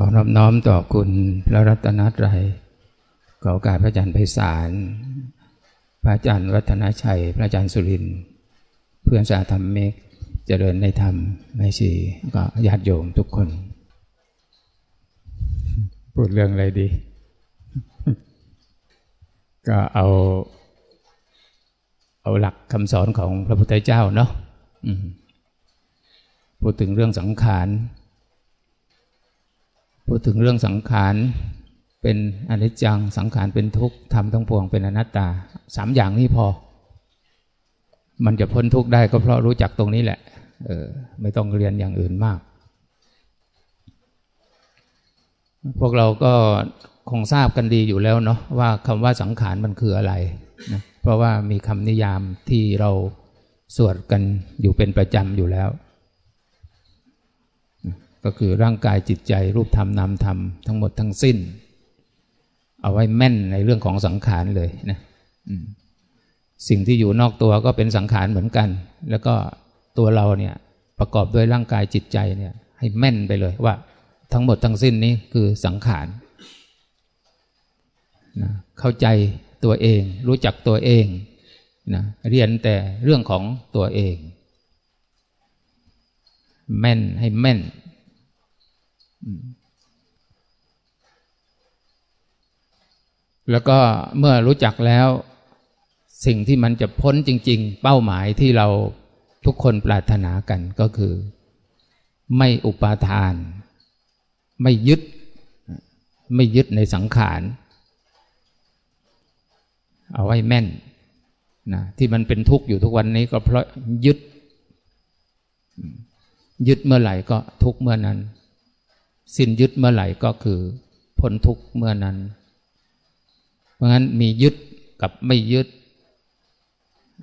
ขอนอบน้อมต่อคุณพระรัตนตรัยขอการพระอาจารย์ไพศาล พระอาจารย์วัฒนชัย พระอาจารย์สุริน เพื่อนสาธรรมเมกเจริญในธรรมไม่ชีก็ญาติโยมทุกคน พูดเรื่องอะไรดี ก็เอา เอาหลักคำสอนของพระพุทธเจ้าเนาะพูดถึงเรื่องสังขาร พูดถึงเรื่องสังขารเป็นอนิจจังสังขารเป็นทุกข์ทำทั้งปวงเป็นอนัตตาสามอย่างนี้พอ มันจะพ้นทุกข์ได้ก็เพราะรู้จักตรงนี้แหละเออไม่ต้องเรียนอย่างอื่นมาก พวกเราก็คงทราบกันดีอยู่แล้วเนาะว่าคำว่าสังขารมันคืออะไรนะเพราะว่ามีคำนิยามที่เราสวดกันอยู่เป็นประจำอยู่แล้ว ก็คือร่างกายจิตใจรูปธรรมนามธรรมทั้งหมดทั้งสิ้น เอาไว้แม่นในเรื่องของสังขารเลยนะสิ่งที่อยู่นอกตัวก็เป็นสังขารเหมือนกัน แล้วก็ตัวเราเนี่ยประกอบด้วยร่างกายจิตใจเนี่ย ให้แม่นไปเลยว่า ทั้งหมดทั้งสิ้นนี้คือสังขารนะเข้าใจตัวเอง รู้จักตัวเองนะเรียนแต่เรื่องของตัวเอง แม่นให้แม่น แล้วก็เมื่อรู้จักแล้ว สิ่งที่มันจะพ้นจริง ๆ เป้าหมายที่เราทุกคนปรารถนากันก็คือ ไม่อุปาทาน ไม่ยึด ไม่ยึดในสังขาร เอาไว้แม่นนะที่มันเป็นทุกข์อยู่ทุกวันนี้ก็เพราะยึด ยึดเมื่อไหร่ก็ทุกเมื่อนั้น สิ้นยึดเมื่อไหร่ก็คือพ้นทุกเมื่อนั้น เพราะงั้นมียึดกับไม่ยึด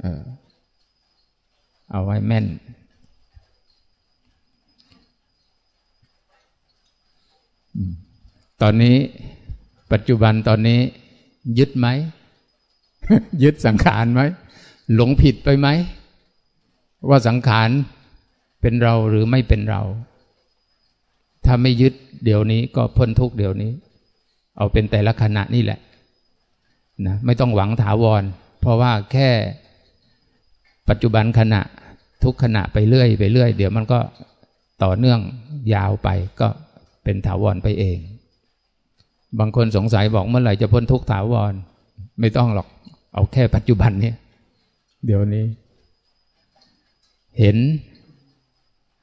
เออเอาไว้แม่น ตอนนี้ปัจจุบันตอนนี้ ยึดไหม ยึดสังขารไหม หลงผิดไปไหม ว่าสังขารเป็นเราหรือไม่เป็นเรา ถ้าไม่ยึดเดี๋ยวนี้ก็พ้นทุกเดี๋ยวนี้ เอาเป็นแต่ละขณะนี่แหละนะไม่ต้องหวังถาวร เพราะว่าแค่ปัจจุบันขณะทุกขณะไปเรื่อยไปเรื่อย เดี๋ยวมันก็ต่อเนื่องยาวไปก็เป็นถาวรไปเอง บางคนสงสัยบอกเมื่อไหร่จะพ้นทุกถาวร ไม่ต้องหรอก เอาแค่ปัจจุบันเนี่ยเดี๋ยวนี้ เห็น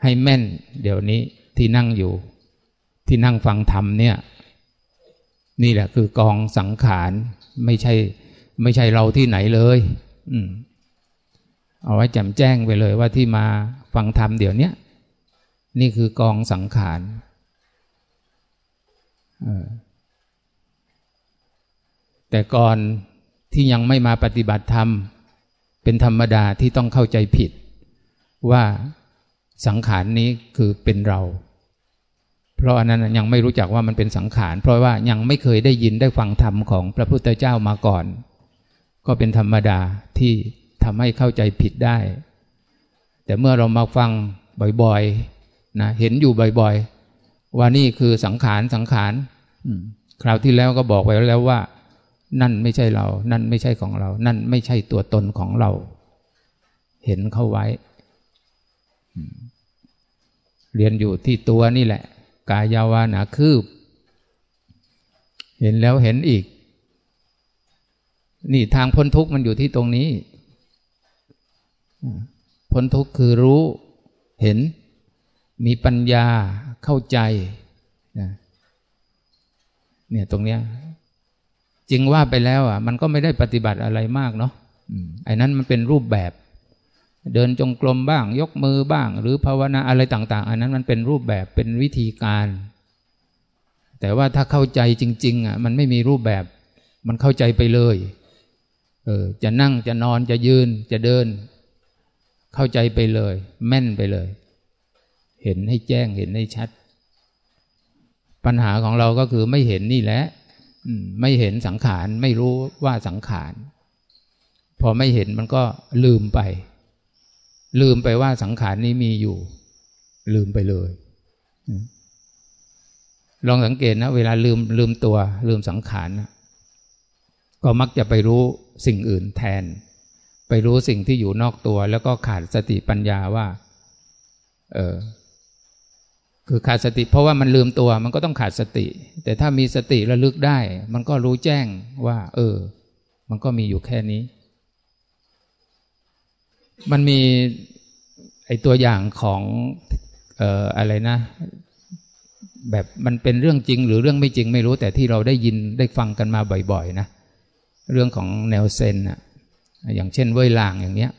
ให้แม่นเดี๋ยวนี้ ที่นั่งอยู่ ที่นั่งฟังธรรมเนี่ย นี่แหละคือกองสังขารไม่ใช่ ไม่ใช่เราที่ไหนเลย อืม เอาไว้แจ่มแจ้งไปเลยว่าที่มาฟังธรรมเดี๋ยวนี้นี่คือกองสังขารแต่ก่อนที่ยังไม่มาปฏิบัติธรรม เป็นธรรมดาที่ต้องเข้าใจผิด ว่า สังขารนี้คือเป็นเรา เพราะอันนั้นยังไม่รู้จักว่ามันเป็นสังขาร เพราะว่ายังไม่เคยได้ยินได้ฟังธรรมของพระพุทธเจ้ามาก่อน ก็เป็นธรรมดาที่ทำให้เข้าใจผิดได้ แต่เมื่อเรามาฟังบ่อยๆนะเห็นอยู่บ่อยๆ ว่านี่คือสังขารสังขารคราวที่แล้วก็บอกไว้แล้วว่า นั่นไม่ใช่เรา นั่นไม่ใช่ของเรา นั่นไม่ใช่ตัวตนของเรา เห็นเข้าไว้ เรียนอยู่ที่ตัวนี่แหละ กายาวานาคืบ เห็นแล้วเห็นอีก นี่ทางพ้นทุกข์มันอยู่ที่ตรงนี้ พ้นทุกข์คือรู้เห็น มีปัญญาเข้าใจเนี่ยตรงเนี้ยจริงว่าไปแล้วอะ มันก็ไม่ได้ปฏิบัติอะไรมากเนาะไอ้นั้นมันเป็นรูปแบบ เดินจงกรมบ้าง ยกมือบ้าง หรือภาวนาอะไรต่าง ๆ อันนั้นมันเป็นรูปแบบเป็นวิธีการ แต่ว่าถ้าเข้าใจจริง ๆ อะ มันไม่มีรูปแบบ มันเข้าใจไปเลย เออ จะนั่งจะนอนจะยืนจะเดิน เข้าใจไปเลย แม่นไปเลย เห็นให้แจ้งเห็นให้ชัด ปัญหาของเราก็คือไม่เห็นนี่แหละไม่เห็นสังขาร ไม่รู้ว่าสังขาร พอไม่เห็นมันก็ลืมไป ลืมไปว่าสังขารนี้มีอยู่ ลืมไปเลย ลองสังเกตนะ เวลาลืมลืมตัว ลืมสังขารนะก็มักจะไปรู้สิ่งอื่นแทน ไปรู้สิ่งที่อยู่นอกตัว แล้วก็ขาดสติปัญญาว่า เออคือขาดสติ เพราะว่ามันลืมตัวมันก็ต้องขาดสติ แต่ถ้ามีสติระลึกได้ มันก็รู้แจ้งว่า เออ มันก็มีอยู่แค่นี้ มันมีไอตัวอย่างของเอ่ออะไรนะ แบบมันเป็นเรื่องจริงหรือเรื่องไม่จริงไม่รู้ แต่ที่เราได้ยินได้ฟังกันมาบ่อย ๆ นะ เรื่องของแนวเซนอะอย่างเช่นเว้ยลางอย่างเนี้ย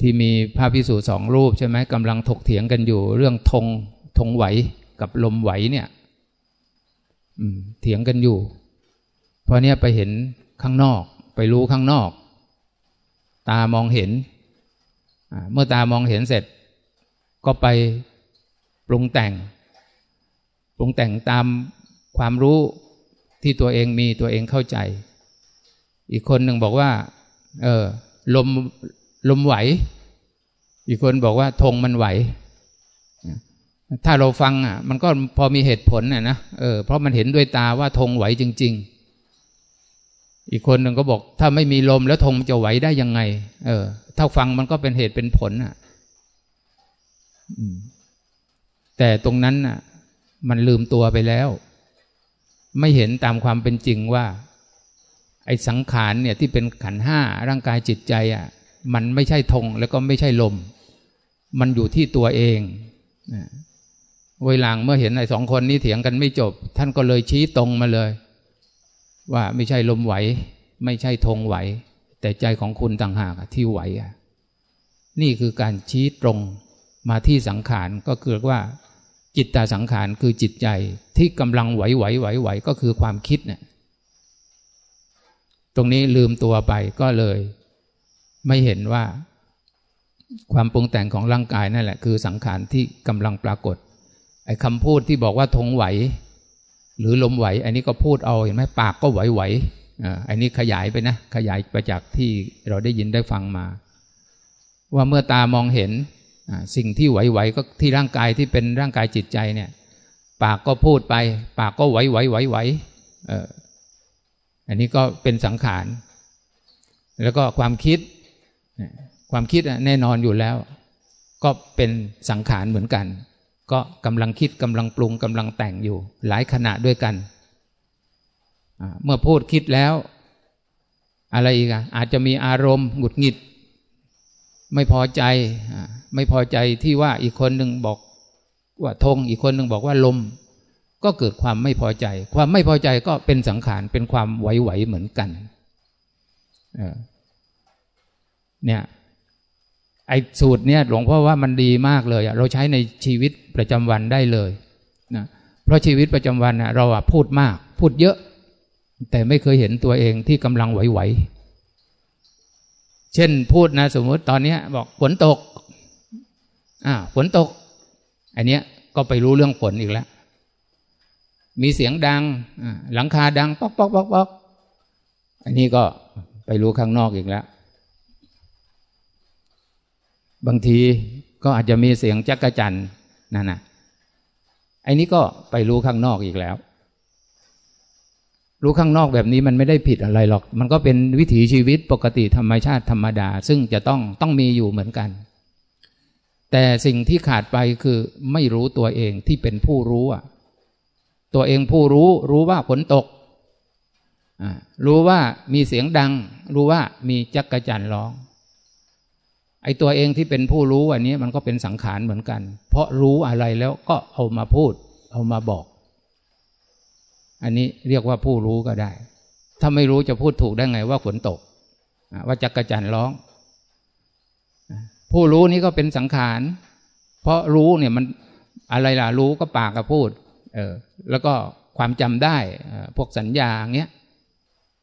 ที่มีพระพิสูจน์สองรูปใช่ไหมกำลังถกเถียงกันอยู่ เรื่องธงธงไหวกับลมไหวเนี่ยเถียงกันอยู่ พอเนี้ยไปเห็นข้างนอก ไปรู้ข้างนอก ตามองเห็น เมื่อตามองเห็นเสร็จ ก็ไปปรุงแต่ง ปรุงแต่งตามความรู้ที่ตัวเองมีตัวเองเข้าใจ อีกคนหนึ่งบอกว่า เออ ลมลมไหว อีกคนบอกว่าธงมันไหว ถ้าเราฟังอะ มันก็พอมีเหตุผลน่ะนะเออเพราะมันเห็นด้วยตาว่าธงไหวจริง ๆ อีกคนหนึ่งก็บอก ถ้าไม่มีลมแล้วธงจะไหวได้ยังไง เออ ถ้าฟังมันก็เป็นเหตุเป็นผลอะแต่ตรงนั้นน่ะ มันลืมตัวไปแล้ว ไม่เห็นตามความเป็นจริงว่า ไอ้สังขารเนี่ยที่เป็นขันห้าร่างกายจิตใจ อะ มันไม่ใช่ธงแล้วก็ไม่ใช่ลม มันอยู่ที่ตัวเองเวลางเมื่อเห็นไอ้สองคนนี้เถียงกันไม่จบ ท่านก็เลยชี้ตรงมาเลย ว่าไม่ใช่ลมไหว ไม่ใช่ธงไหว แต่ใจของคุณต่างหากที่ไหวนี่คือการชี้ตรงมาที่สังขารก็คือว่า จิตตาสังขารคือจิตใจที่กำลังไหวไหวไหวไหวก็คือความคิดเนี่ยตรงนี้ลืมตัวไปก็เลย ไม่เห็นว่า ความปรุงแต่งของร่างกายนั่นแหละ คือสังขารที่กำลังปรากฏไอ้คำพูดที่บอกว่าทงไหว หรือลมไหว อันนี้ก็พูดเอาเห็นไหมปากก็ไหวไหวอันนี้ขยายไปนะ ขยายไปจากที่เราได้ยินได้ฟังมา ว่าเมื่อตามองเห็นสิ่งที่ไหวไหวก็ที่ร่างกายที่เป็นร่างกายจิตใจเนี่ย ปากก็พูดไป ปากก็ไหวไหวไหวไหวเอออันนี้ก็เป็นสังขาร แล้วก็ความคิดความคิดแน่นอนอยู่แล้ว ก็เป็นสังขารเหมือนกัน ก็กำลังคิดกำลังปรุงกำลังแต่งอยู่หลายขณะด้วยกัน เมื่อพูดคิดแล้ว อะไรอีกอะอาจจะมีอารมณ์หงุดหงิด ไม่พอใจ ไม่พอใจที่ว่าอีกคนหนึ่งบอกว่าธงอีกคนหนึ่งบอกว่าลม ก็เกิดความไม่พอใจ ความไม่พอใจก็เป็นสังขารเป็นความไหวๆเหมือนกันเนี่ย ไอ้สูตรเนี่ยหลวงพ่อว่ามันดีมากเลยเราใช้ในชีวิตประจำวันได้เลยนะเพราะชีวิตประจำวันเราพูดมาก พูดเยอะ แต่ไม่เคยเห็นตัวเองที่กำลังไหวๆเช่นพูดนะสมมติตอนนี้บอกฝนตกอ่าฝนตก อันเนี้ยก็ไปรู้เรื่องฝนอีกแล้ว มีเสียงดัง หลังคาดัง ป๊อกป๊อกป๊อกป๊อกอันนี้ก็ไปรู้ข้างนอกอีกแล้ว บางทีก็อาจจะมีเสียงจักกะจันนั่นนะไอ้นี้ก็ไปรู้ข้างนอกอีกแล้ว รู้ข้างนอกแบบนี้มันไม่ได้ผิดอะไรหรอก มันก็เป็นวิถีชีวิตปกติธรรมชาติธรรมดา ซึ่งจะต้องต้องมีอยู่เหมือนกัน แต่สิ่งที่ขาดไปคือไม่รู้ตัวเองที่เป็นผู้รู้อะตัวเองผู้รู้รู้ว่าฝนตก รู้ว่ามีเสียงดัง รู้ว่ามีจักกะจันร้อง ไอ้ตัวเองที่เป็นผู้รู้อันนี้มันก็เป็นสังขารเหมือนกัน เพราะรู้อะไรแล้วก็เอามาพูด เอามาบอก อันนี้เรียกว่าผู้รู้ก็ได้ ถ้าไม่รู้จะพูดถูกได้ไงว่าฝนตก ว่าจักกระจันร้อง ผู้รู้นี้ก็เป็นสังขาร เพราะรู้เนี่ยมันอะไรล่ะรู้ก็ปากก็พูด เออ แล้วก็ความจำได้พวกสัญญาเงี้ย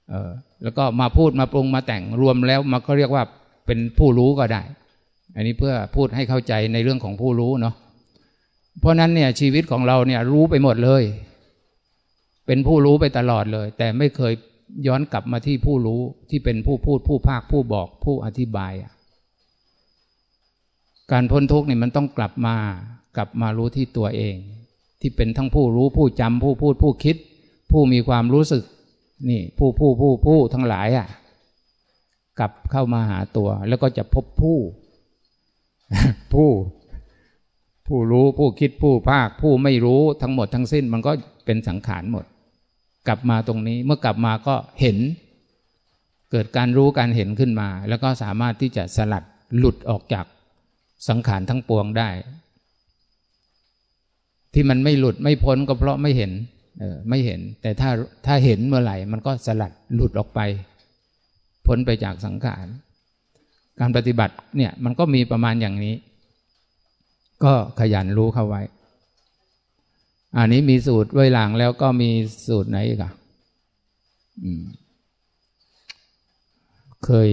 เออ แล้วก็มาพูดมาปรุงมาแต่งรวมแล้วมันก็เรียกว่า เป็นผู้รู้ก็ได้ อันนี้เพื่อพูดให้เข้าใจในเรื่องของผู้รู้เนาะเพราะนั้นเนี่ยชีวิตของเราเนี่ยรู้ไปหมดเลย เป็นผู้รู้ไปตลอดเลย แต่ไม่เคยย้อนกลับมาที่ผู้รู้ที่เป็นผู้พูดผู้ภาคผู้บอกผู้อธิบาย การพ้นทุกข์เนี่ยมันต้องกลับมากลับมารู้ที่ตัวเอง ที่เป็นทั้งผู้รู้ผู้จำผู้พูดผู้คิด ผู้มีความรู้สึกนี่ผู้ผู้ผู้ผู้ทั้งหลายอะ กลับเข้ามาหาตัว แล้วก็จะพบผู้ ผู้ ผู้รู้ผู้คิดผู้ภาค ผู้ไม่รู้ทั้งหมดทั้งสิ้น มันก็เป็นสังขารหมด กลับมาตรงนี้เมื่อกลับมาก็เห็น เกิดการรู้การเห็นขึ้นมา แล้วก็สามารถที่จะสลัดหลุดออกจากสังขารทั้งปวงได้ ที่มันไม่หลุดไม่พ้นก็เพราะไม่เห็น เออไม่เห็น แต่ถ้าถ้าเห็นเมื่อไหร่ มันก็สลัดหลุดออกไป พ้นไปจากสังขาร การปฏิบัติเนี่ยมันก็มีประมาณอย่างนี้ ก็ขยันรู้เข้าไว้ อันนี้มีสูตรไว้หลังแล้วก็มีสูตรไหนอีกอะเคย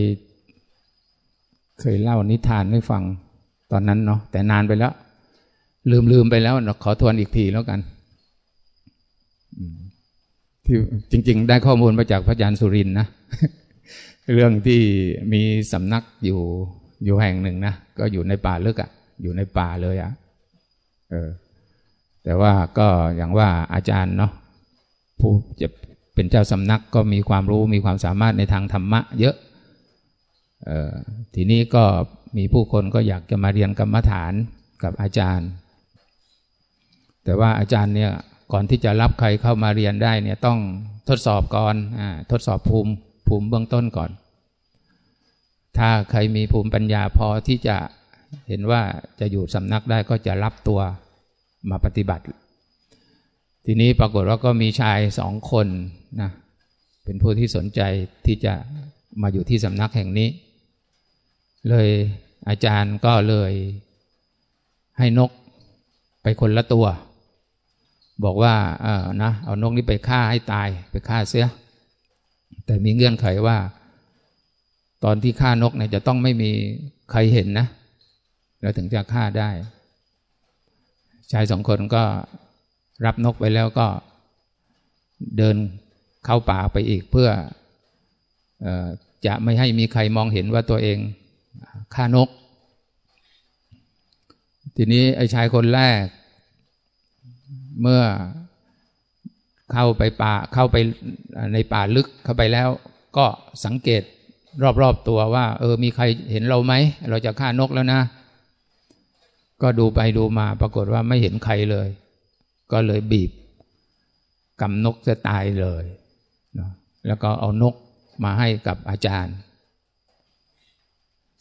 เคยเล่านิทานให้ฟังตอนนั้นเนาะแต่นานไปแล้ว ลืมลืมไปแล้วขอทวนอีกทีแล้วกันที่จริง ๆ ได้ข้อมูลมาจากพระอาจารย์สุรินนะ เรื่องที่มีสำนักอยู่อยู่แห่งหนึ่งนะก็อยู่ในป่าลึกอะ่ะ อยู่ในป่าเลยอะ่ะเออ แต่ว่าก็อย่างว่าอาจารย์เนาะผู้จะเป็นเจ้าสำนักก็มีความรู้มีความสามารถในทางธรรมะ เยอะเออทีนี้ก็มีผู้คนก็อยากจะมาเรียนกรรมฐานกับอาจารย์ แต่ว่าอาจารย์เนี่ยก่อนที่จะรับใครเข้ามาเรียนได้เนี่ยต้องทดสอบก่อนอทดสอบภูมิภูมิเบื้องต้นก่อน ถ้าใครมีภูมิปัญญาพอที่จะเห็นว่าจะอยู่สำนักได้ก็จะรับตัวมาปฏิบัติ ทีนี้ปรากฏว่าก็มีชายสองคนนะเป็นผู้ที่สนใจที่จะมาอยู่ที่สำนักแห่งนี้ เลยอาจารย์ก็เลยให้นกไปคนละตัว บอกว่าเออนะเอานกนี้ไปฆ่าให้ตายไปฆ่าเสีย แต่มีเงื่อนไขว่า ตอนที่ฆ่านกเนี่ยจะต้องไม่มีใครเห็นนะ แล้วถึงจะฆ่าได้ ชายสองคนก็รับนกไปแล้วก็เดินเข้าป่าไปอีกเพื่ออจะไม่ให้มีใครมองเห็นว่าตัวเองฆ่านก ทีนี้ไอ้ชายคนแรก เมื่อเข้าไปป่าเข้าไปในป่าลึกเข้าไปแล้ว ก็สังเกต รอบๆตัวว่า เออ มีใครเห็นเราไหม เราจะฆ่านกแล้วนะ ก็ดูไปดูมาปรากฏว่าไม่เห็นใครเลย ก็เลยบีบกำนกจะตายเลยแล้วก็เอานกมาให้กับอาจารย์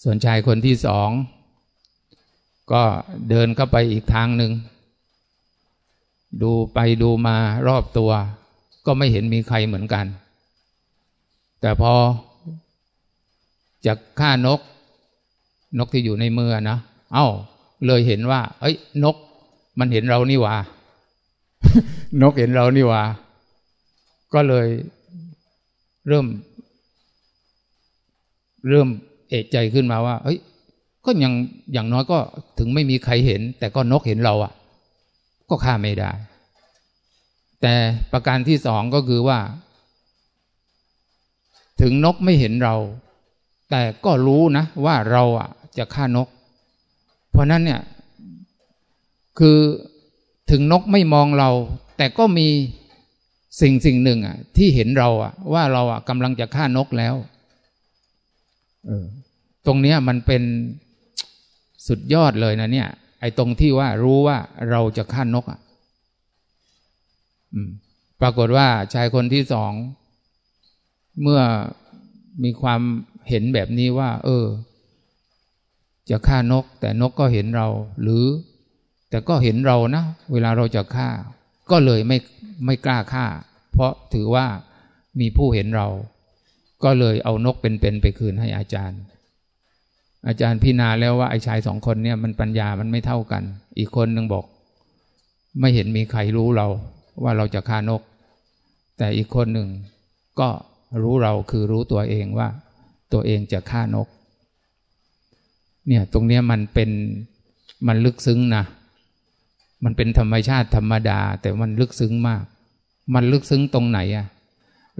ส่วนชายคนที่สอง ก็เดินเข้าไปอีกทางหนึ่ง ดูไปดูมารอบตัว ก็ไม่เห็นมีใครเหมือนกัน แต่พอ จะฆ่านก นกที่อยู่ในมือนะเอา้า เลยเห็นว่า เอ้ย นก มันเห็นเรานี่ว่านกเห็นเรานี่ว่า ก็เลยเริ่ม เริ่มเอกใจขึ้นมาว่า เอ้ย ก็ยังอย่างน้อยก็ถึงไม่มีใครเห็น แต่ก็นกเห็นเราอะ่ะ ก็ฆ่าไม่ได้ แต่ประการที่สองก็คือว่า ถึงนกไม่เห็นเรา แต่ก็รู้นะว่าเราอะจะฆ่านก เพราะนั้นเนี่ยคือถึงนกไม่มองเรา แต่ก็มีสิ่งสิ่งหนึ่งอะที่เห็นเราอะว่าเราอะกำลังจะฆ่านกแล้วตรงเนี้ยมันเป็นสุดยอดเลยนะเนี่ย ไอ้ตรงที่ว่ารู้ว่าเราจะฆ่านกอะปรากฏว่าชายคนที่สอง เมื่อมีความ เห็นแบบนี้ว่า เออ จะฆ่านก แต่นกก็เห็นเรา หรือ แต่ก็เห็นเรานะเวลาเราจะฆ่า ก็เลยไม่ไม่กล้าฆ่า เพราะถือว่ามีผู้เห็นเรา ก็เลยเอานกเป็นๆไปคืนให้อาจารย์ อาจารย์พิจารณาแล้วว่าไอ้ชายสองคนเนี่ยมันปัญญามันไม่เท่ากัน อีกคนหนึ่งบอก ไม่เห็นมีใครรู้เรา ว่าเราจะฆ่านก แต่อีกคนหนึ่งก็รู้เราคือรู้ตัวเองว่า ตัวเองจะฆ่านก เนี่ยตรงเนี้ยมันเป็นมันลึกซึ้งนะมันเป็นธรรมชาติธรรมดา แต่มันลึกซึ้งมาก มันลึกซึ้งตรงไหนอะ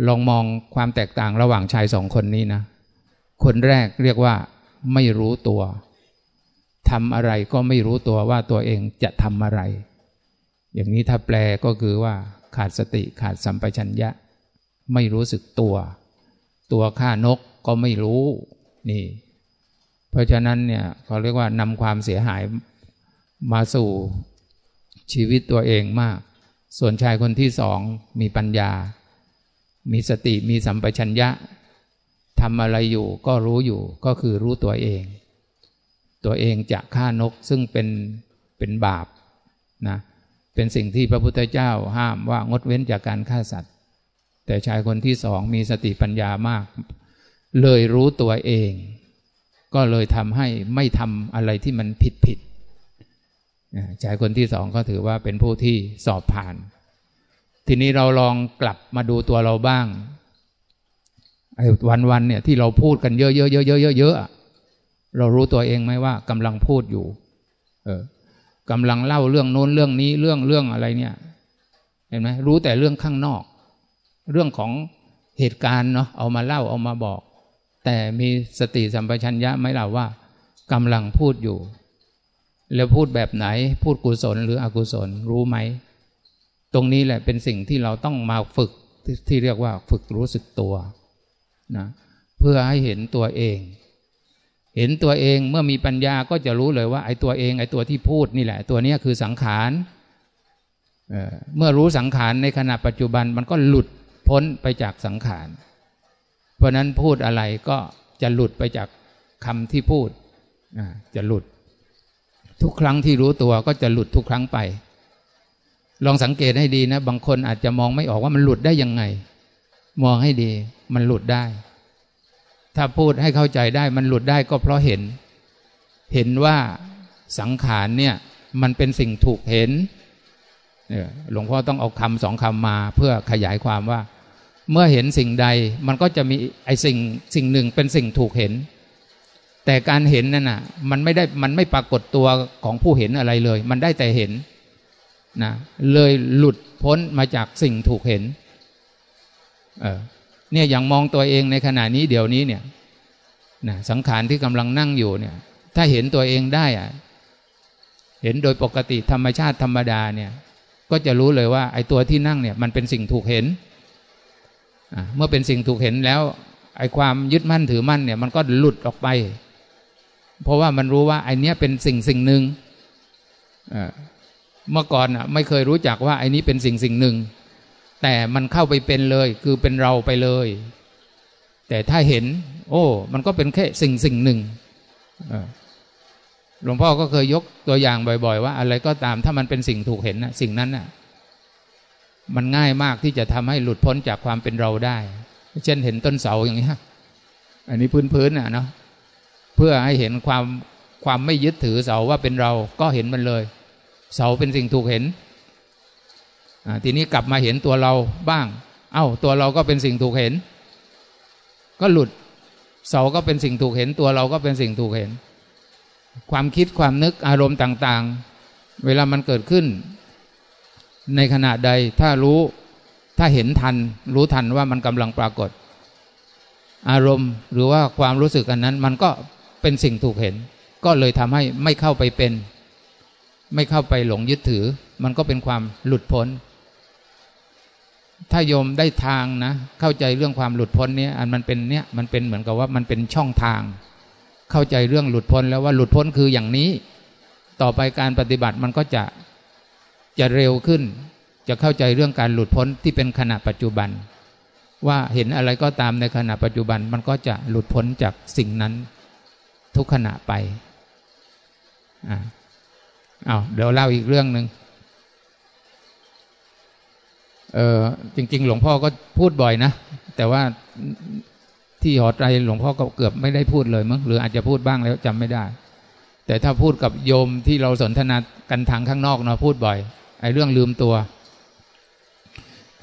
ลองมองความแตกต่างระหว่างชายสองคนนี้นะ คนแรกเรียกว่าไม่รู้ตัวทำอะไรก็ไม่รู้ตัวว่าตัวเองจะทำอะไร อย่างนี้ถ้าแปลก็คือว่าขาดสติขาดสัมปชัญญะ ไม่รู้สึกตัว ตัวฆ่านก ก็ไม่รู้นี่ เพราะฉะนั้นเนี่ยเขาเรียกว่านำความเสียหายมาสู่ชีวิตตัวเองมาก ส่วนชายคนที่สองมีปัญญา มีสติมีสัมปชัญญะทำอะไรอยู่ก็รู้อยู่ก็คือรู้ตัวเอง ตัวเองจะฆ่านกซึ่งเป็นเป็นบาปนะเป็นสิ่งที่พระพุทธเจ้าห้ามว่างดเว้นจากการฆ่าสัตว์ แต่ชายคนที่สองมีสติปัญญามาก เลยรู้ตัวเอง ก็เลยทำให้ไม่ทำอะไรที่มันผิดผิดชายคนที่สองก็ถือว่าเป็นผู้ที่สอบผ่าน ทีนี้เราลองกลับมาดูตัวเราบ้างไอ้วันๆเนี่ยที่เราพูดกันเยอะๆเยอะๆเยอะๆเรารู้ตัวเองไหมว่ากำลังพูดอยู่ เออกำลังเล่าเรื่องโน้นเรื่องนี้เรื่องเรื่องอะไรเนี่ย เห็นไหมรู้แต่เรื่องข้างนอก เรื่องของเหตุการณ์เนาะเอามาเล่าเอามาบอก แต่มีสติสัมปชัญญะไหมล่ะว่ากำลังพูดอยู่ แล้วพูดแบบไหนพูดกุศลหรืออกุศลรู้ไหม ตรงนี้แหละเป็นสิ่งที่เราต้องมาฝึกที่เรียกว่าฝึกรู้สึกตัวนะเพื่อให้เห็นตัวเอง เห็นตัวเองเมื่อมีปัญญาก็จะรู้เลยว่าไอ้ตัวเองไอ้ตัวที่พูดนี่แหละ ตัวนี้คือสังขารเเมื่อรู้สังขารในขณะปัจจุบันมันก็หลุดพ้นไปจากสังขาร เพราะนั้นพูดอะไรก็จะหลุดไปจากคำที่พูดจะหลุด ทุกครั้งที่รู้ตัวก็จะหลุดทุกครั้งไป ลองสังเกตให้ดีนะ บางคนอาจจะมองไม่ออกว่ามันหลุดได้ยังไง มองให้ดีมันหลุดได้ ถ้าพูดให้เข้าใจได้มันหลุดได้ก็เพราะเห็น เห็นว่าสังขารเนี่ย มันเป็นสิ่งถูกเห็นหลวงพ่อต้องเอาคำสองคำมาเพื่อขยายความว่า เมื่อเห็นสิ่งใดมันก็จะมีไอสิ่งสิ่งหนึ่งเป็นสิ่งถูกเห็น แต่การเห็นนั่นน่ะมันไม่ได้มันไม่ปรากฏตัวของผู้เห็นอะไรเลย มันได้แต่เห็นนะเลยหลุดพ้นมาจากสิ่งถูกเห็นเออเนี่ยอย่างมองตัวเองในขณะนี้เดี๋ยวนี้เนี่ยนะสังขารที่กำลังนั่งอยู่เนี่ย ถ้าเห็นตัวเองได้อะเห็นโดยปกติธรรมชาติธรรมดาเนี่ย ก็จะรู้เลยว่าไอ้ตัวที่นั่งเนี่ย มันเป็นสิ่งถูกเห็น เมื่อเป็นสิ่งถูกเห็นแล้วไอ้ความยึดมั่นถือมั่นเนี่ย มันก็หลุดออกไป เพราะว่ามันรู้ว่าไอ้นี้เป็นสิ่งสิ่งหนึ่งเมื่อก่อนอะไม่เคยรู้จักว่าไอ้นี้เป็นสิ่งสิ่งหนึ่ง แต่มันเข้าไปเป็นเลย คือเป็นเราไปเลย แต่ถ้าเห็น โอ้ มันก็เป็นแค่สิ่งสิ่งหนึ่งหลวงพ่อก็เคยยกตัวอย่างบ่อย ๆ ว่า อะไรก็ตามถ้ามันเป็นสิ่งถูกเห็นนะสิ่งนั้นน่ะ มันง่ายมากที่จะทำให้หลุดพ้นจากความเป็นเราได้ เช่นเห็นต้นเสาอย่างนี้อันนี้พื้นๆน่ะเนาะเพื่อให้เห็นความความไม่ยึดถือเสาว่าเป็นเราก็เห็นมันเลย เสาเป็นสิ่งถูกเห็นทีนี้กลับมาเห็นตัวเราบ้าง เอา้า ตัวเราก็เป็นสิ่งถูกเห็น ก็หลุด เสาก็เป็นสิ่งถูกเห็น ตัวเราก็เป็นสิ่งถูกเห็น ความคิดความนึกอารมณ์ต่าง ๆ เวลามันเกิดขึ้น ในขณะใดถ้ารู้ถ้าเห็นทัน รู้ทันว่ามันกำลังปรากฏ อารมณ์หรือว่าความรู้สึกอันนั้น มันก็เป็นสิ่งถูกเห็น ก็เลยทำให้ไม่เข้าไปเป็น ไม่เข้าไปหลงยึดถือ มันก็เป็นความหลุดพ้น ถ้าโยมได้ทางนะ เข้าใจเรื่องความหลุดพ้นเนี้ยอันมันเป็นเนี้ยมันเป็นเหมือนกับว่ามันเป็นช่องทาง เข้าใจเรื่องหลุดพ้นแล้วว่าหลุดพ้นคืออย่างนี้ ต่อไปการปฏิบัติมันก็จะ จะเร็วขึ้น จะเข้าใจเรื่องการหลุดพ้นที่เป็นขณะปัจจุบัน ว่าเห็นอะไรก็ตามในขณะปัจจุบันมันก็จะหลุดพ้นจากสิ่งนั้นทุกขณะไปอ่าเอาเดี๋ยวเล่าอีกเรื่องหนึ่งเออจริง ๆ หลวงพ่อก็พูดบ่อยนะ แต่ว่าที่หอไตรหลวงพ่อก็เกือบไม่ได้พูดเลยมั้งหรืออาจจะพูดบ้างแล้วจำไม่ได้ แต่ถ้าพูดกับโยมที่เราสนทนากันทางข้างนอกเนาะพูดบ่อย ไอ้เรื่องลืมตัว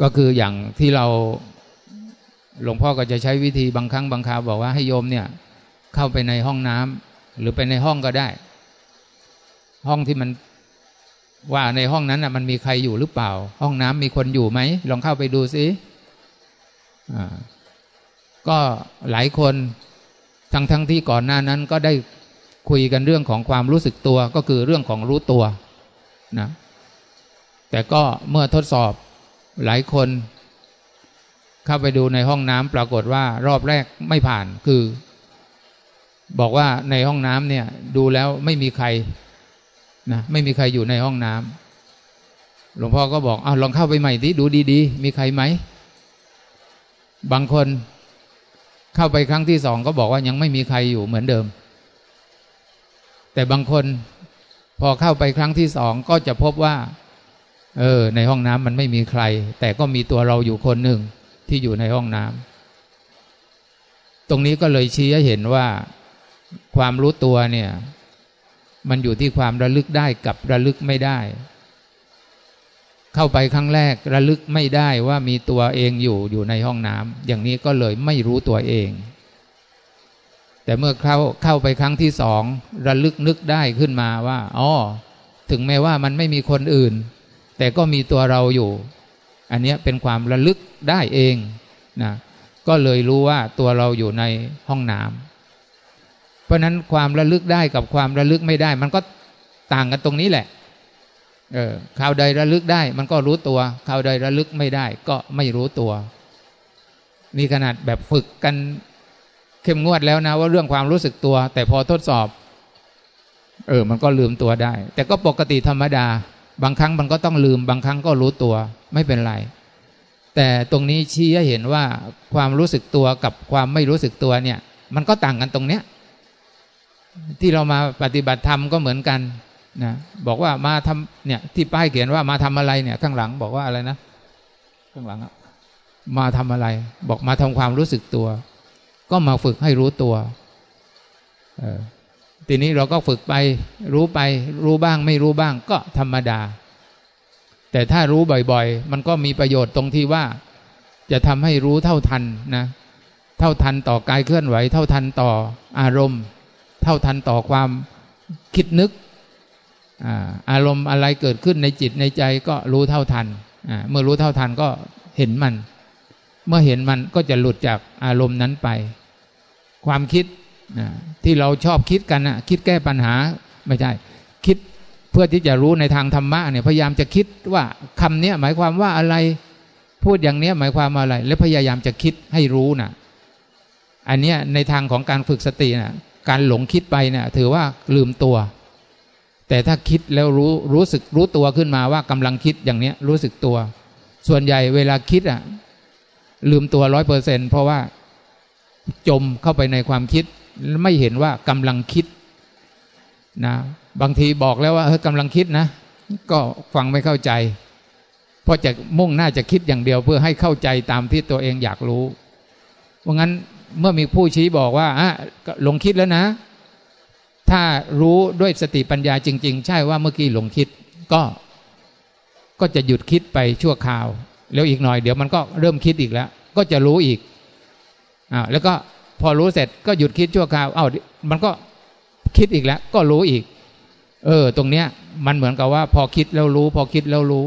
ก็คืออย่างที่เราหลวงพ่อก็จะใช้วิธีบางครั้งบางคราวบอกว่าให้โยมเนี่ย เข้าไปในห้องน้ำหรือไปในห้องก็ได้ ห้องที่มันว่าในห้องนั้นอะมันมีใครอยู่หรือเปล่า ห้องน้ำมีคนอยู่ไหมลองเข้าไปดูสิก็หลายคนทั้งทั้งที่ก่อนหน้านั้นก็ได้คุยกันเรื่องของความรู้สึกตัวก็คือเรื่องของรู้ตัวนะ แต่ก็เมื่อทดสอบหลายคน เข้าไปดูในห้องน้ำปรากฏว่ารอบแรกไม่ผ่านคือ บอกว่าในห้องน้ำเนี่ยดูแล้วไม่มีใครนะไม่มีใครอยู่ในห้องน้ำหลวงพ่อก็บอกอ้าวลองเข้าไปใหม่ดิดูดีๆ มีใครไหม บางคนเข้าไปครั้งที่สองก็บอกว่ายังไม่มีใครอยู่เหมือนเดิม แต่บางคนพอเข้าไปครั้งที่สองก็จะพบว่า เออ ในห้องน้ำมันไม่มีใคร แต่ก็มีตัวเราอยู่คนหนึ่งที่อยู่ในห้องน้ำตรงนี้ก็เลยชี้ให้เห็นว่า ความรู้ตัวเนี่ย มันอยู่ที่ความระลึกได้กับระลึกไม่ได้ เข้าไปครั้งแรกระลึกไม่ได้ว่ามีตัวเองอยู่อยู่ในห้องน้ำอย่างนี้ก็เลยไม่รู้ตัวเอง แต่เมื่อเข้าเข้าไปครั้งที่สองระลึกนึกได้ขึ้นมาว่าอ๋อถึงแม้ว่ามันไม่มีคนอื่น แต่ก็มีตัวเราอยู่ อันนี้เป็นความระลึกได้เองนะก็เลยรู้ว่าตัวเราอยู่ในห้องน้ำเพราะนั้นความระลึกได้กับความระลึกไม่ได้ มันก็ต่างกันตรงนี้แหละเออข่าวใดระลึกได้ มันก็รู้ตัวข่าวใดระลึกไม่ได้ ก็ไม่รู้ตัว นี่ขนาดแบบฝึกกันเข้มงวดแล้วนะ ว่าเรื่องความรู้สึกตัว แต่พอทดสอบ เออ มันก็ลืมตัวได้ แต่ก็ปกติธรรมดา บางครั้งมันก็ต้องลืม บางครั้งก็รู้ตัวไม่เป็นไร แต่ตรงนี้ชี้ให้เห็นว่าความรู้สึกตัวกับความไม่รู้สึกตัวเนี่ย มันก็ต่างกันตรงเนี้ยที่เรามาปฏิบัติธรรมก็เหมือนกันนะบอกว่ามาทำเนี่ยที่ป้ายเขียนว่ามาทำอะไรเนี่ยข้างหลังบอกว่าอะไรนะ ข้างหลังอะมาทำอะไร บอกมาทำความรู้สึกตัว ก็มาฝึกให้รู้ตัว ทีนี้เราก็ฝึกไป รู้ไป รู้บ้างไม่รู้บ้างก็ธรรมดา แต่ถ้ารู้บ่อยๆ มันก็มีประโยชน์ตรงที่ว่า จะทำให้รู้เท่าทันนะ เท่าทันต่อกายเคลื่อนไหว เท่าทันต่ออารมณ์ เท่าทันต่อความคิดนึกอารมณ์อะไรเกิดขึ้นในจิตในใจก็รู้เท่าทัน เมื่อรู้เท่าทันก็เห็นมัน เมื่อเห็นมันก็จะหลุดจากอารมณ์นั้นไป ความคิด ที่เราชอบคิดกันนะคิดแก้ปัญหาไม่ใช่คิดเพื่อที่จะรู้ในทางธรรมะเนี่ยพยายามจะคิดว่าคำนี้หมายความว่าอะไรพูดอย่างนี้หมายความว่าอะไร แล้วพยายามจะคิดให้รู้นะอันนี้ในทางของการฝึกสตินะการหลงคิดไปเนี่ยถือว่าลืมตัว แต่ถ้าคิดแล้วรู้รู้สึกรู้ตัวขึ้นมาว่ากำลังคิดอย่างนี้รู้สึกตัว ส่วนใหญ่เวลาคิดอะลืมตัวร้อยเปอร์เซ็นเพราะว่าจมเข้าไปในความคิด ไม่เห็นว่ากำลังคิดนะบางทีบอกแล้วว่าเฮ้ยกำลังคิดนะ ก็ฟังไม่เข้าใจ เพราะจะมุ่งหน้าจะคิดอย่างเดียว เพื่อให้เข้าใจตามที่ตัวเองอยากรู้ เพราะงั้นเมื่อมีผู้ชี้บอกว่าอะหลงคิดแล้วนะ ถ้ารู้ด้วยสติปัญญาจริง ๆ ใช่ว่าเมื่อกี้หลงคิด ก็ก็จะหยุดคิดไปชั่วคราว แล้วอีกหน่อยเดี๋ยวมันก็เริ่มคิดอีกแล้ว ก็จะรู้อีกอ่าแล้วก็ พอรู้เสร็จก็หยุดคิดชั่วคราวเอ้ามันก็คิดอีกแล้ว ก็รู้อีก เออ ตรงเนี้ย มันเหมือนกับว่า พอคิดแล้วรู้ พอคิดแล้วรู้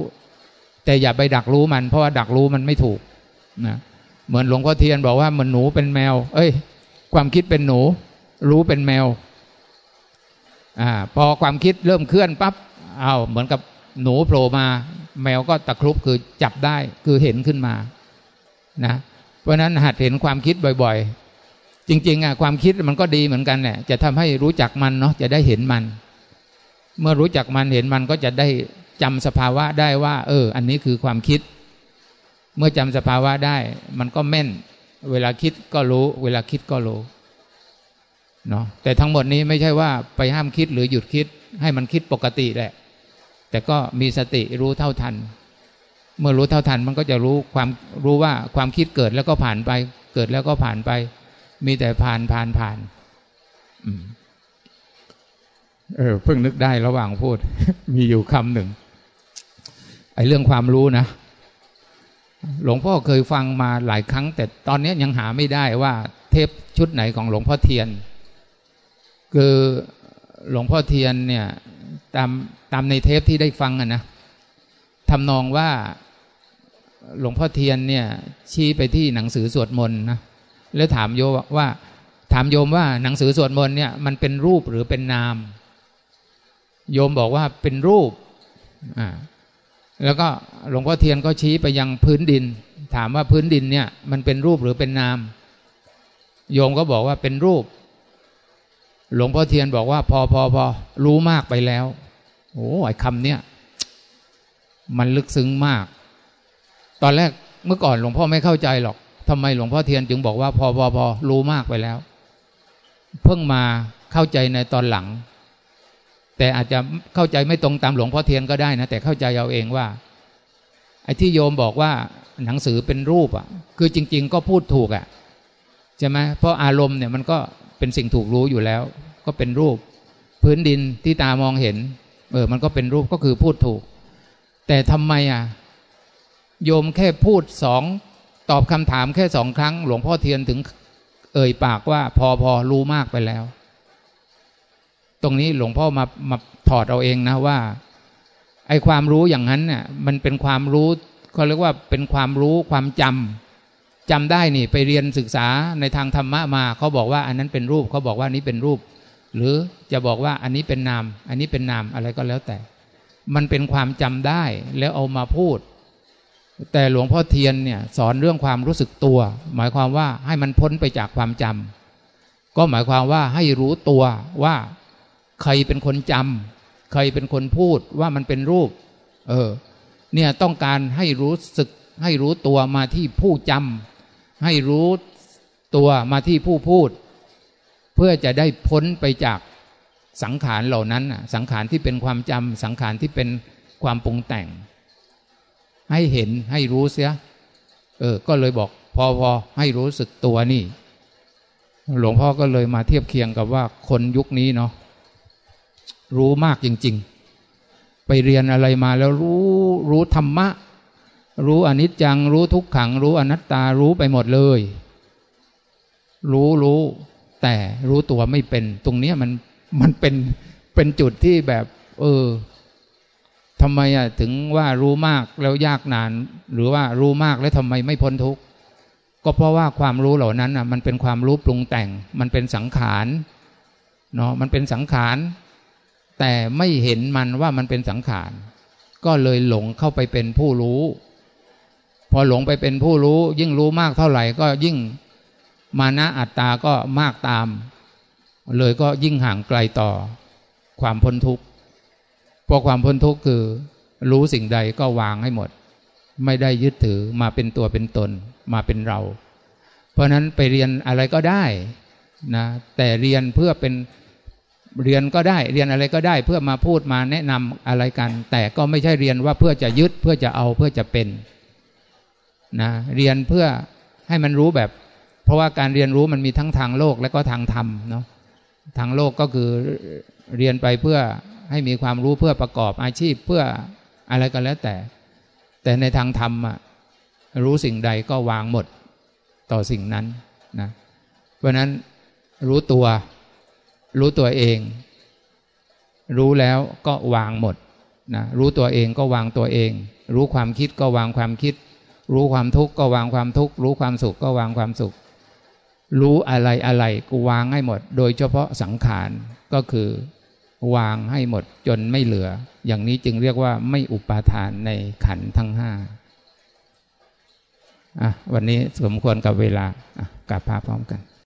แต่อย่าไปดักรู้มัน เพราะว่าดักรู้มันไม่ถูกนะเหมือนหลวงพ่อเทียนบอกว่าเหมือนหนูเป็นแมว เอ้ย ความคิดเป็นหนู รู้เป็นแมวอ่าพอความคิดเริ่มเคลื่อนปั๊บเอาเหมือนกับหนูโผล่มา แมวก็ตะครุบคือจับได้คือเห็นขึ้นมานะเพราะนั้นหัดเห็นความคิดบ่อยๆ จริงๆอะความคิดมันก็ดีเหมือนกันแหละจะทำให้รู้จักมันเนาะจะได้เห็นมัน เมื่อรู้จักมันเห็นมันก็จะได้จำสภาวะได้ว่า เออ อันนี้คือความคิด เมื่อจำสภาวะได้ มันก็แม่น เวลาคิดก็รู้ เวลาคิดก็รู้เนาะแต่ทั้งหมดนี้ไม่ใช่ว่าไปห้ามคิดหรือหยุดคิด ให้มันคิดปกติแหละ แต่ก็มีสติรู้เท่าทัน เมื่อรู้เท่าทันมันก็จะรู้ความรู้ว่าความคิดเกิดแล้วก็ผ่านไป เกิดแล้วก็ผ่านไป มีแต่ผ่านผ่านผ่านเออเพิ่งนึกได้ระหว่างพูด มีอยู่คำหนึ่งไอ้เรื่องความรู้นะหลวงพ่อเคยฟังมาหลายครั้ง แต่ตอนนี้ยังหาไม่ได้ว่า เทปชุดไหนของหลวงพ่อเทียน คือหลวงพ่อเทียนเนี่ย ตามตามในเทปที่ได้ฟังอะนะทำนองว่าหลวงพ่อเทียนเนี่ย ชี้ไปที่หนังสือสวดมนต์นะ แล้วถามโยว่า ถามโยมว่าหนังสือสวดมนต์เนี่ยมันเป็นรูปหรือเป็นนาม โยมบอกว่าเป็นรูปอ่าแล้วก็หลวงพ่อเทียนก็ชี้ไปยังพื้นดิน ถามว่าพื้นดินเนี่ย มันเป็นรูปหรือเป็นนาม โยมก็บอกว่าเป็นรูป หลวงพ่อเทียนบอกว่า พอพอพอรู้มากไปแล้วโอ้ไอ้คำเนี้ยมันลึกซึ้งมาก ตอนแรกเมื่อก่อนหลวงพ่อไม่เข้าใจหรอก ทำไมหลวงพ่อเทียนจึงบอกว่าพอพอพอรู้มากไปแล้ว เพิ่งมาเข้าใจในตอนหลัง แต่อาจจะเข้าใจไม่ตรงตามหลวงพ่อเทียนก็ได้นะ แต่เข้าใจเอาเองว่าไอ้ที่โยมบอกว่าหนังสือเป็นรูปอะ คือจริง ๆ ก็พูดถูกอะใช่ไหมเพราะอารมณ์เนี่ยมันก็เป็นสิ่งถูกรู้อยู่แล้ว ก็เป็นรูป พื้นดินที่ตามองเห็น เออ มันก็เป็นรูปก็คือพูดถูก แต่ทำไมอะโยมแค่พูดสอง ตอบคำถามแค่สองครั้ง หลวงพ่อเทียนถึง เอ่ยปากว่าพอพอรู้มากไปแล้ว ตรงนี้หลวงพ่อมามาถอดเอาเองนะว่าไอความรู้อย่างนั้นเนี่ยมันเป็นความรู้เขาเรียกว่าเป็นความรู้ความจำจำได้นี่ไปเรียนศึกษาในทางธรรมะมาเขาบอกว่าอันนั้นเป็นรูปเขาบอกว่านี้เป็นรูป หรือจะบอกว่าอันนี้เป็นนาม อันนี้เป็นนามอะไรก็แล้วแต่ มันเป็นความจำได้แล้วเอามาพูด แต่หลวงพ่อเทียนเนี่ยสอนเรื่องความรู้สึกตัว หมายความว่าให้มันพ้นไปจากความจำก็หมายความว่าให้รู้ตัวว่าใครเป็นคนจำใครเป็นคนพูดว่ามันเป็นรูป เออ เนี่ยต้องการให้รู้สึก ให้รู้ตัวมาที่ผู้จำให้รู้ตัวมาที่ผู้พูด เพื่อจะได้พ้นไปจากสังขารเหล่านั้น สังขารที่เป็นความจำสังขารที่เป็นความปรุงแต่ง ให้เห็นให้รู้เสีย เออ ก็เลยบอกพอพอให้รู้สึกตัวนี่ หลวงพ่อก็เลยมาเทียบเคียงกับว่าคนยุคนี้เนาะรู้มากจริง ๆ ไปเรียนอะไรมาแล้วรู้รู้ธรรมะ รู้อนิจจัง รู้ทุกขัง รู้อนัตตารู้ไปหมดเลย รู้รู้แต่รู้ตัวไม่เป็น ตรงนี้มันมันเป็นเป็นจุดที่แบบ เออ ทำไมอะถึงว่ารู้มากแล้วยากนาน หรือว่ารู้มากแล้วทำไมไม่พ้นทุกข์ก็เพราะว่าความรู้เหล่านั้นอะมันเป็นความรู้ปรุงแต่ง มันเป็นสังขารเนาะมันเป็นสังขาร แต่ไม่เห็นมันว่ามันเป็นสังขาร ก็เลยหลงเข้าไปเป็นผู้รู้ พอหลงไปเป็นผู้รู้ ยิ่งรู้มากเท่าไหร่ก็ยิ่งมานะอัตตาก็มากตาม เลยก็ยิ่งห่างไกลต่อความพ้นทุกข์ พอความพ้นทุกข์คือรู้สิ่งใดก็วางให้หมด ไม่ได้ยึดถือมาเป็นตัวเป็นตนมาเป็นเรา เพราะนั้นไปเรียนอะไรก็ได้นะแต่เรียนเพื่อเป็นเรียนก็ได้ เรียนอะไรก็ได้เพื่อมาพูดมาแนะนำอะไรกัน แต่ก็ไม่ใช่เรียนว่าเพื่อจะยึดเพื่อจะเอาเพื่อจะเป็นนะเรียนเพื่อให้มันรู้แบบ เพราะว่าการเรียนรู้มันมีทั้งทางโลกและก็ทางธรรมเนาะทางโลกก็คือเรียนไปเพื่อ ให้มีความรู้เพื่อประกอบอาชีพเพื่ออะไรก็แล้วแต่ แต่ในทางธรรมอะรู้สิ่งใดก็วางหมดต่อสิ่งนั้นนะเพราะนั้นรู้ตัว รู้ตัวเอง รู้แล้วก็วางหมดนะรู้ตัวเองก็วางตัวเอง รู้ความคิดก็วางความคิด รู้ความทุกข์ก็วางความทุกข์ รู้ความสุขก็วางความสุข รู้อะไรอะไรก็วางให้หมด โดยเฉพาะสังขารก็คือ วางให้หมดจนไม่เหลือ อย่างนี้จึงเรียกว่าไม่อุปาทานในขันทั้งห้าอะวันนี้สมควรกับเวลาอะกลับพาพร้อมกัน